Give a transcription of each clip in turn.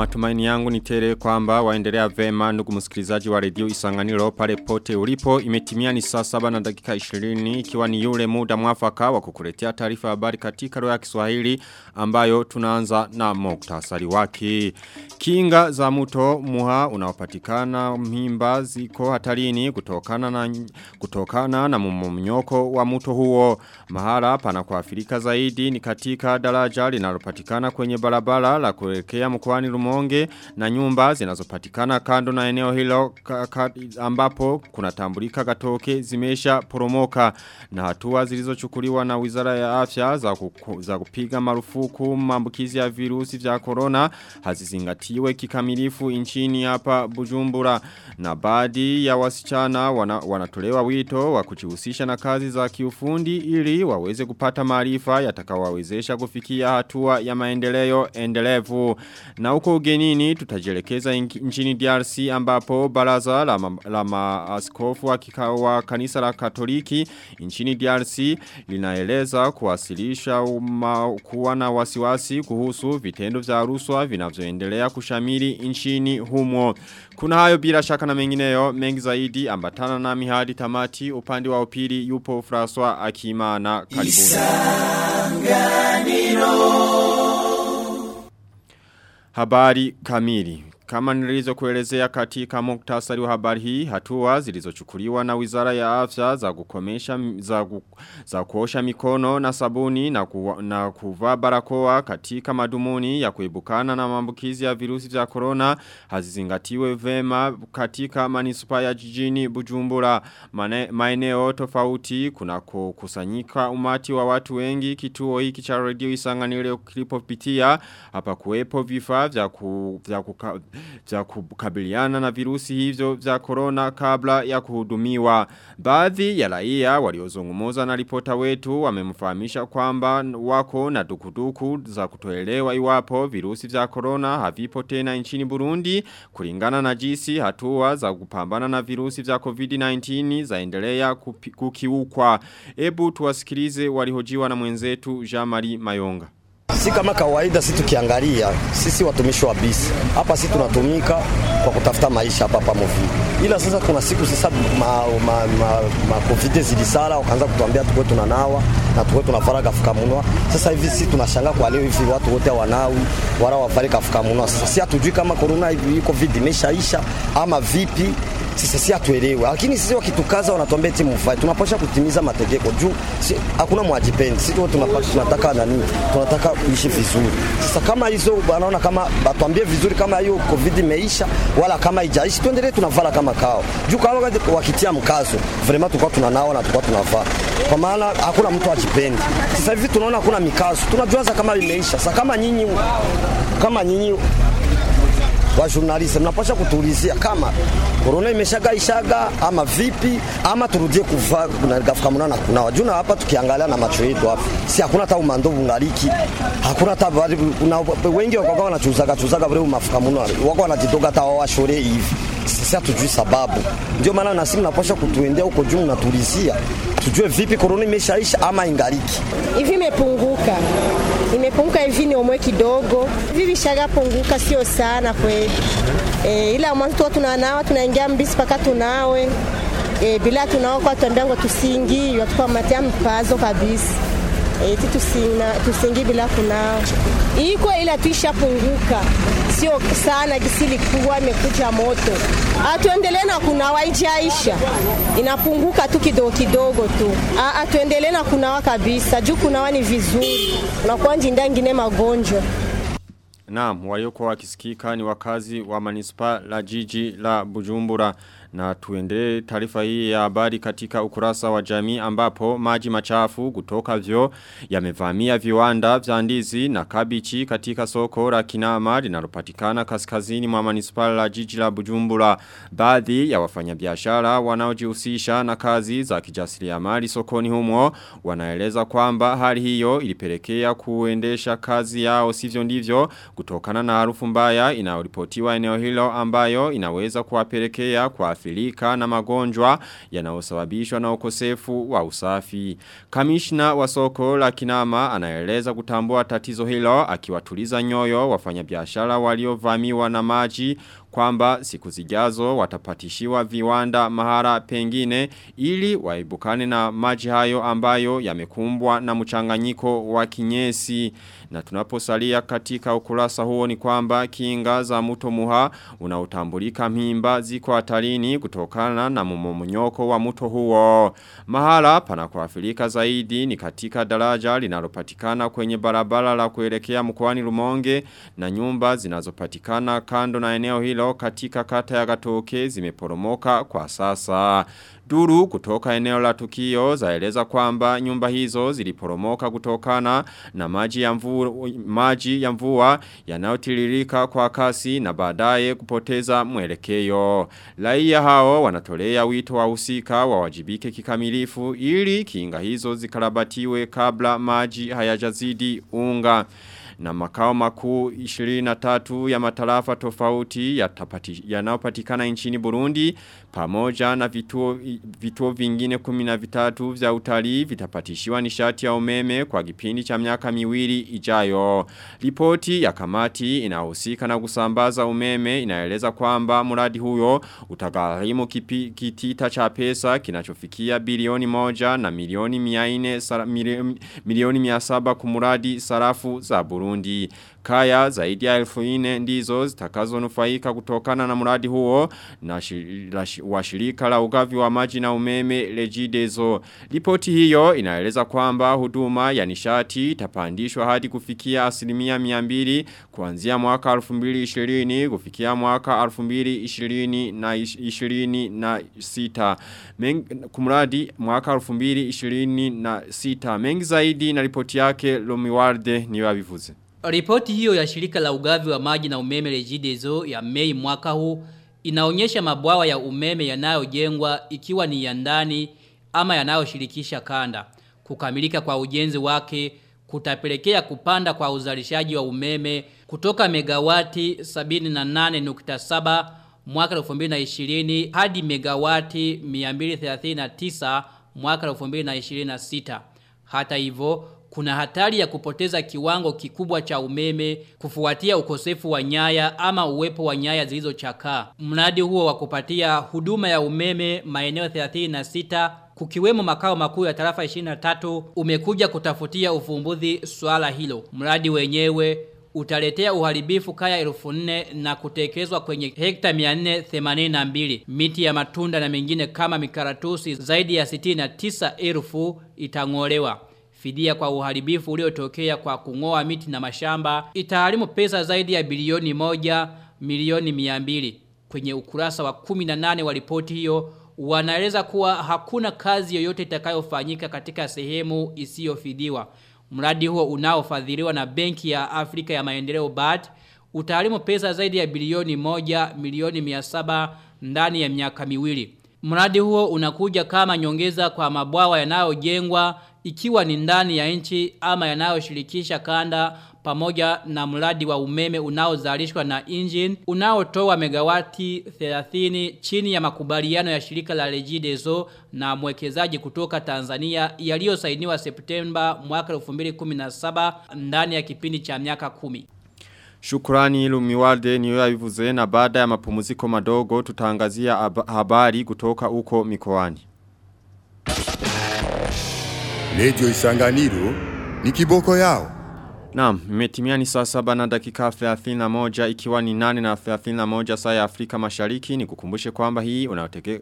matumaini yangu ni tele kwamba waendelea vema ndugu msikilizaji wa redio Isanganiro pale pote ulipo imetimia ni saa saba na dakika 20 ikiwa ni yule muda mwafaka wa kukuletea taarifa habari katika lugha ya Kiswahili ambayo tunaanza na muktasari wake. Kinga za mto Muha unaopatikana mimba ziko hatarini kutokana na kutokana na mmomonyoko wa muto huo. Mahala pana kuafirika zaidi ni katika daraja linalopatikana kwenye barabara la kuelekea mkoani Rumonge na nyumba zinazopatikana kando na eneo hilo ambapo kuna ambapo katoke zimesha poromoka. Na hatua zilizochukuliwa na Wizara ya Afya za, za kupiga marufuku maambukizi ya virusi vya corona hazizingatiwe kikamilifu nchini hapa Bujumbura. Na baadhi ya wasichana wana, wanatolewa wito wa kujihusisha na kazi za kiufundi ili waweze kupata maarifa yatakawawezesha kufikia hatua ya maendeleo endelevu. Na huko ugenini tutajelekeza nchini DRC ambapo baraza la, la maaskofu wa, wa kanisa la katoliki nchini DRC linaeleza kuwasilisha kuwa na wasiwasi kuhusu vitendo vya ruswa vinavyoendelea kushamiri nchini humo. Kuna hayo bila shaka na mengineyo mengi zaidi ambatana na mihadi tamati upande wa upili yupo François Akimana karibuni. Habari kamili. Kama nilizo kuelezea katika muktasari wa habari hii, hatua zilizochukuliwa na wizara ya afya za kukomesha za, ku, za kuosha mikono na sabuni na, ku, na kuvaa barakoa katika madumuni ya kuibukana na maambukizi ya virusi vya corona hazizingatiwe vema katika manispa ya jijini Bujumbura. Maeneo tofauti kuna kusanyika umati wa watu wengi. Kituo hiki cha radio isanganile kilipopitia hapa kuwepo vifaa vya, ku, vya kuka, vya kukabiliana na virusi hivyo vya corona kabla ya kuhudumiwa. Baadhi ya raia waliozungumza na ripota wetu wamemfahamisha kwamba wako na dukuduku za kutoelewa iwapo virusi vya corona havipo tena nchini Burundi kulingana na jinsi hatua za kupambana na virusi vya COVID-19 zaendelea kukiukwa. Ebu tuwasikilize walihojiwa na mwenzetu Jean-Marie Mayonga. Si kama kawaida, si tukiangalia sisi watumishi wa bisi hapa, si tunatumika kwa kutafuta maisha hapa hapa Movili, ila sasa kuna siku sasa ma, ma, ma, ma zilisala, wakaanza kutuambia tukwe tunanawa na tukwe tunavara kafuka munwa. Sasa hivi si tunashangaa kwa leo hivi watu wote wanawi wala wavare kafuka munwa. Sasa si hatujui kama corona hivi covid imeshaisha ama vipi sisi si hatuelewe, lakini sisi wakitukaza wanatuambia eti mfai, tunapasha kutimiza mategeko. Juu si, hakuna mwajipendi. Sisi tunapasha, tunataka nani, tunataka kuishi vizuri. Sasa kama hizo wanaona kama batuambie vizuri kama hiyo covid imeisha wala kama haijaishi, tuendelee tunavala kama kao juu, kama wakitia mkazo vraiment tulikuwa tunanao na tukao tunavaa, kwa maana hakuna mtu ajipendi. Sasa hivi tunaona hakuna mikazo, tunajuaza kama imeisha. Sasa kama nyinyi kama nyinyi wa journalist mnapasha kutuulizia kama corona imeshaga ishaga ama vipi, ama turudie kuvaa gafuka mnana kuna wajuna hapa. Tukiangalia na macho yetu hapa, si hakuna hata umando bungaliki, hakuna hata kuna wengi wako wanachuzaga chuzaga vile mafuka mnana wako wanajitoga hata wawashore hivi sisi hatujui sababu, ndio maana na sisi mnapasha kutuendea huko juu, mnatulizia tujue vipi corona imeshaisha ama ingaliki hivi. Imepunguka, imepunguka hivi ni omwe kidogo. Hivi, vishaga punguka, sio sana kweli. E, ila mwanzo tu tunanawa tunaingia mbisi paka tunawe. E, bila tunao kwa tuambia ngo tusingi watupa matia mpazo kabisa e, tusina tusingi bila kunao iko ila tuishapunguka, sio sana gisili likuwa imekuja moto. Atuendelee na kunawa ijaisha. Inapunguka tu kidogo kidogo tu. Atuendelee na kunawa kabisa. Juu kunawa ni vizuri. Unakuwa njinda ngine magonjwa. Naam, waliokuwa wakisikika ni wakazi wa manispa la jiji la Bujumbura. Na tuende taarifa hii ya habari katika ukurasa wa jamii ambapo maji machafu kutoka vyo yamevamia viwanda vya ndizi na kabichi katika soko la Kinama linalopatikana kaskazini mwa manispaa la jiji la Bujumbura. Baadhi ya wafanyabiashara wanaojihusisha na kazi za kijasiriamali sokoni humo wanaeleza kwamba hali hiyo ilipelekea kuendesha kazi yao sivyo ndivyo kutokana na harufu mbaya inayoripotiwa eneo hilo ambayo inaweza kuwapelekea kwa kuathirika na magonjwa yanayosababishwa na ukosefu wa usafi. Kamishna wa soko la Kinama anaeleza kutambua tatizo hilo akiwatuliza nyoyo wafanyabiashara waliovamiwa na maji kwamba siku zijazo watapatishiwa viwanda mahara pengine ili waibukane na maji hayo ambayo yamekumbwa na mchanganyiko wa kinyesi. Na tunaposalia katika ukurasa huo ni kwamba kinga za mto muha unaotambulika mimba ziko hatarini kutokana na mmomonyoko wa mto huo. Mahala pana panakoafilika zaidi ni katika daraja linalopatikana kwenye barabara la kuelekea mkoani Rumonge na nyumba zinazopatikana kando na eneo hilo katika kata ya Gatoke zimeporomoka kwa sasa. Duru kutoka eneo la tukio zaeleza kwamba nyumba hizo ziliporomoka kutokana na maji ya mvua, maji ya mvua yanayotiririka kwa kasi na baadaye kupoteza mwelekeo. Raia hao wanatolea wito wa husika wawajibike kikamilifu ili kinga hizo zikarabatiwe kabla maji hayajazidi unga na makao makuu 23 ya matarafa tofauti yanayopatikana ya nchini Burundi pamoja na vituo, vituo vingine 13 vya utali vitapatishiwa nishati ya umeme kwa kipindi cha miaka miwili ijayo. Ripoti ya kamati inahusika na kusambaza umeme inaeleza kwamba muradi huyo utagharimu kitita cha pesa kinachofikia bilioni moja na milioni miaine, sara, milioni miasaba kumuradi sarafu za Burundi. Kaya zaidi ya elfu ine ndizo zitakazo nufaika kutokana na mradi huo na washirika la ugavi wa maji na umeme lejidezo. Ripoti hiyo inaeleza kwamba huduma ya nishati itapandishwa hadi kufikia asilimia miambili kuanzia mwaka 2020 kufikia mwaka 2020 na 20 na sita. Meng, kumradi mwaka 2020 na sita. Mengi zaidi na ripoti yake Lomiwarde ni wabivuze. Ripoti hiyo ya shirika la ugavi wa maji na umeme Regideso ya Mei mwaka huu inaonyesha mabwawa ya umeme yanayojengwa ikiwa ni ya ndani ama yanayoshirikisha kanda. Kukamilika kwa ujenzi wake kutapelekea kupanda kwa uzalishaji wa umeme kutoka megawati 78.7 mwaka 2020 hadi megawati 239 mwaka 2026. Hata hivyo kuna hatari ya kupoteza kiwango kikubwa cha umeme kufuatia ukosefu wa nyaya ama uwepo wa nyaya zilizochakaa. Mradi huo wa kupatia huduma ya umeme maeneo 36 kukiwemo makao makuu ya tarafa 23 umekuja kutafutia ufumbuzi swala hilo. Mradi wenyewe utaletea uharibifu kaya elfu nne na kutekezwa kwenye hekta 482. Miti ya matunda na mengine kama mikaratusi zaidi ya 69 elfu itang'olewa. Fidia kwa uharibifu uliotokea kwa kungoa miti na mashamba itaharimu pesa zaidi ya bilioni moja milioni miambili. Kwenye ukurasa wa 18 wa ripoti hiyo wanaeleza kuwa hakuna kazi yoyote itakayofanyika katika sehemu isiyofidiwa. Mradi huo unaofadhiliwa na Benki ya Afrika ya Maendeleo BAD utaharimu pesa zaidi ya bilioni moja milioni miasaba ndani ya miaka miwili. Mradi huo unakuja kama nyongeza kwa mabwawa yanayojengwa ikiwa ni ndani ya nchi ama yanayoshirikisha kanda pamoja na mradi wa umeme unaozalishwa na engine unaotoa megawati 30 chini ya makubaliano ya shirika la Regideso na mwekezaji kutoka Tanzania yaliyosainiwa Septemba mwaka 2017 ndani ya kipindi cha miaka 10. Shukurani lumiwalde niyo yabivuze na baada ya mapumziko madogo tutangazia habari kutoka uko mikoani. Radio Isanganiro ni kiboko yao. Naam, imetimia ni saa saba na dakika 31 ikiwa ni nane na 31 saa ya Afrika mashariki. Ni kukumbushe kwamba hii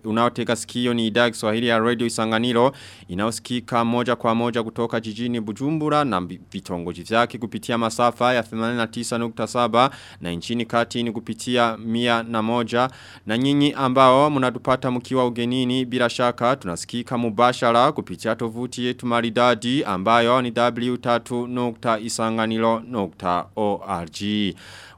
unaoteka sikio ni idhaa Kiswahili ya Radio Isanganiro inayosikika moja kwa moja kutoka jijini Bujumbura na vitongoji vyake kupitia masafa ya 89.7 na nchini kati ni kupitia mia na moja. Na nyinyi ambao mnatupata mkiwa ugenini bila shaka tunasikika mubashara kupitia tovuti yetu maridadi ambayo ni ngani lo nokta org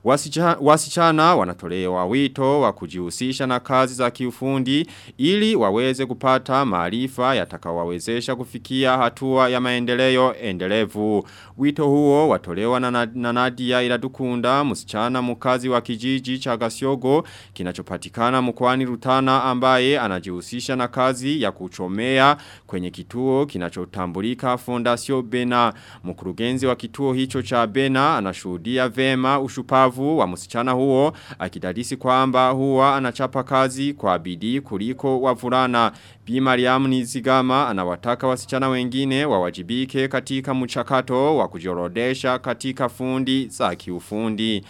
Wasicha, wasichana wanatolewa wito wa kujihusisha na kazi za kiufundi ili waweze kupata maarifa yatakawawezesha kufikia hatua ya maendeleo endelevu. Wito huo watolewa na, na Nadia Iradukunda msichana mkazi wa kijiji cha Gasiogo kinachopatikana mkoani Rutana ambaye anajihusisha na kazi ya kuchomea kwenye kituo kinachotambulika Fondasio Bena. Mkurugenzi wa kituo hicho cha Bena anashuhudia vema ushupavu wa msichana huo akidadisi kwamba huwa anachapa kazi kwa bidii kuliko wavulana. Bi Mariam Nizigama anawataka wasichana wengine wawajibike katika mchakato wa kujorodesha katika fundi za kiufundi.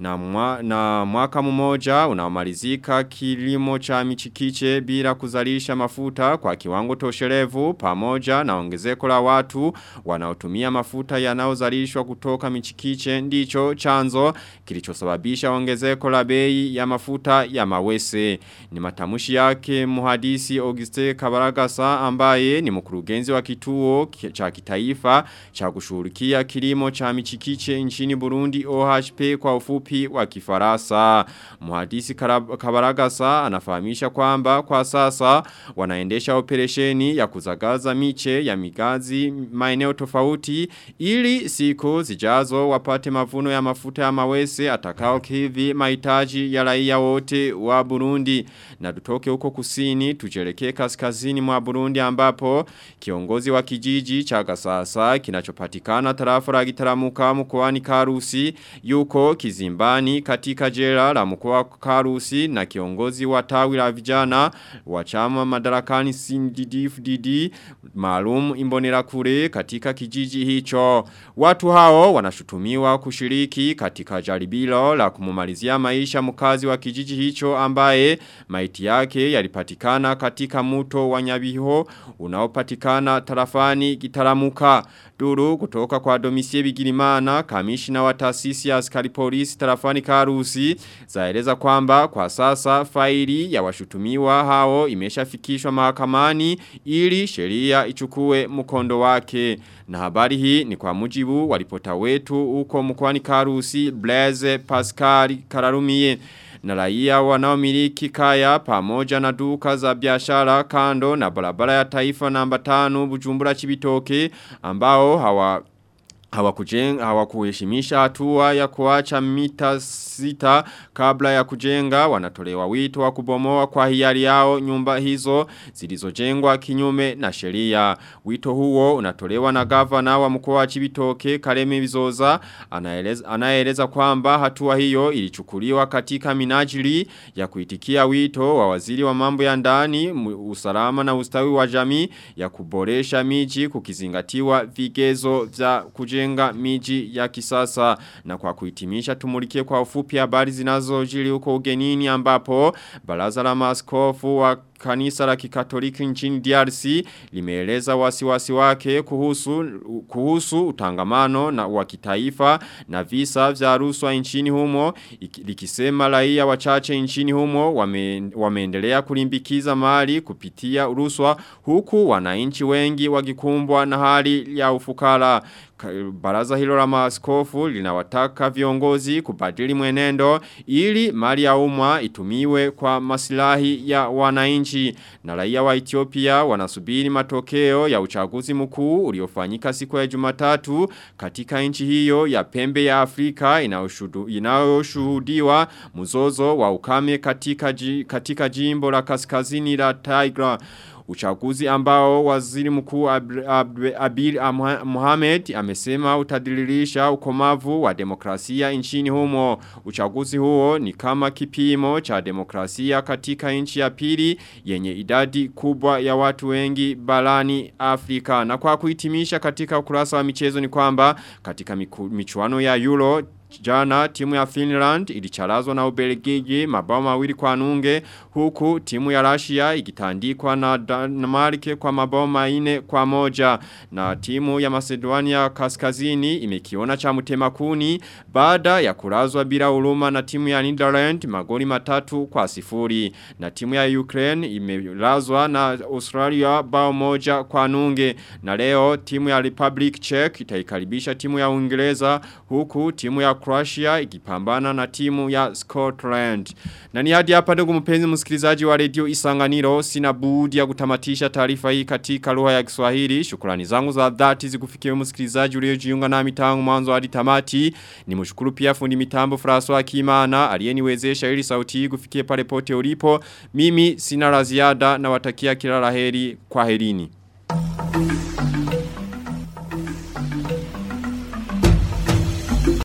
Na, mwa, na mwaka mmoja unamalizika kilimo cha michikiche bila kuzalisha mafuta kwa kiwango tosherevu pamoja na ongezeko la watu wanaotumia mafuta yanayozalishwa kutoka michikiche ndicho chanzo kilichosababisha ongezeko la bei ya mafuta ya mawese. Ni matamushi yake muhadisi Auguste Kabaragasa ambaye ni mkurugenzi wa kituo cha kitaifa cha kushughulikia kilimo cha michikiche nchini Burundi OHP kwa ufupi ufupi wa kifarasa. Muhadisi Kabaragasa anafahamisha kwamba kwa sasa wanaendesha operesheni ya kuzagaza miche ya migazi maeneo tofauti ili siku zijazo wapate mavuno ya mafuta ya mawese atakao kivi mahitaji ya raia wote wa Burundi. Na tutoke huko kusini tujelekee kaskazini mwa Burundi ambapo kiongozi wa kijiji cha Gasasa kinachopatikana tarafa la Gitaramuka mkoani Karusi yuko kizimbani katika jela la mkoa Karusi na kiongozi wa tawi la vijana wa chama madarakani CNDD-FDD maalum imbonera kure katika kijiji hicho. Watu hao wanashutumiwa kushiriki katika jaribilo la kumumalizia maisha mkazi wa kijiji hicho ambaye maiti yake yalipatikana katika muto wa Nyabiho unaopatikana tarafani Gitaramuka. Duru kutoka kwa Domisie Bigirimana, kamishina wa taasisi ya askari polisi tarafani Karusi, zaeleza kwamba kwa sasa faili ya washutumiwa hao imeshafikishwa mahakamani ili sheria ichukue mkondo wake. Na habari hii ni kwa mujibu walipota wetu huko mkwani Karusi, Blaise Pascal Kararumie na raia wanaomiliki kaya pamoja na duka za biashara kando na barabara ya taifa namba 5 Bujumbura Chibitoke ambao hawa hawakujenga hawakuheshimisha hatua ya kuacha mita sita kabla ya kujenga. Wanatolewa wito wa kubomoa kwa hiari yao nyumba hizo zilizojengwa kinyume na sheria. Wito huo unatolewa na gavana wa mkoa wa Chibitoke Kareme Bizoza anaeleza anaeleza kwamba hatua hiyo ilichukuliwa katika minajili ya kuitikia wito wa waziri wa mambo ya ndani usalama na ustawi wa jamii ya kuboresha miji kukizingatiwa vigezo vya kujenga kujenga miji ya kisasa. Na kwa kuhitimisha tumulikie kwa ufupi habari zinazojiri huko ugenini ambapo baraza la maskofu wa kanisa la kikatoliki nchini DRC limeeleza wasiwasi wake kuhusu, kuhusu utangamano na wa kitaifa na visa vya ruswa nchini humo likisema raia wachache nchini humo wame, wameendelea kulimbikiza mali kupitia ruswa huku wananchi wengi wakikumbwa na hali ya ufukara. Baraza hilo la maaskofu linawataka viongozi kubadili mwenendo ili mali ya umma itumiwe kwa masilahi ya wananchi na raia wa Ethiopia wanasubiri matokeo ya uchaguzi mkuu uliofanyika siku ya Jumatatu katika nchi hiyo ya pembe ya Afrika inayoshuhudiwa mzozo wa ukame katika, katika jimbo la kaskazini la Tigray Uchaguzi ambao waziri mkuu Abir Mohamed amesema utadililisha ukomavu wa demokrasia nchini humo. Uchaguzi huo ni kama kipimo cha demokrasia katika nchi ya pili yenye idadi kubwa ya watu wengi barani Afrika. Na kwa kuitimisha katika ukurasa wa michezo ni kwamba katika michuano ya Euro jana timu ya Finland ilicharazwa na Ubelgiji mabao mawili kwa nunge huku timu ya Russia ikitandikwa na Denmark kwa mabao manne kwa moja. Na timu ya Macedonia Kaskazini imekiona cha mtema kuni baada ya kurazwa bila huruma na timu ya Netherlands magoli matatu kwa sifuri. Na timu ya Ukraine imelazwa na Australia bao moja kwa nunge. Na leo timu ya Republic Czech itaikaribisha timu ya Uingereza huku timu ya Croatia ikipambana na timu ya Scotland. Na ni hadi hapa ndugu mpenzi msikilizaji wa redio Isanganiro sina budi ya kutamatisha taarifa hii katika lugha ya Kiswahili. Shukrani zangu za dhati zikufikie msikilizaji uliojiunga nami tangu mwanzo hadi tamati. Nimshukuru pia fundi mitambo François Kimana aliyeniwezesha ili sauti hii kufikie pale pote ulipo. Mimi sina la ziada na watakia kila la heri kwa herini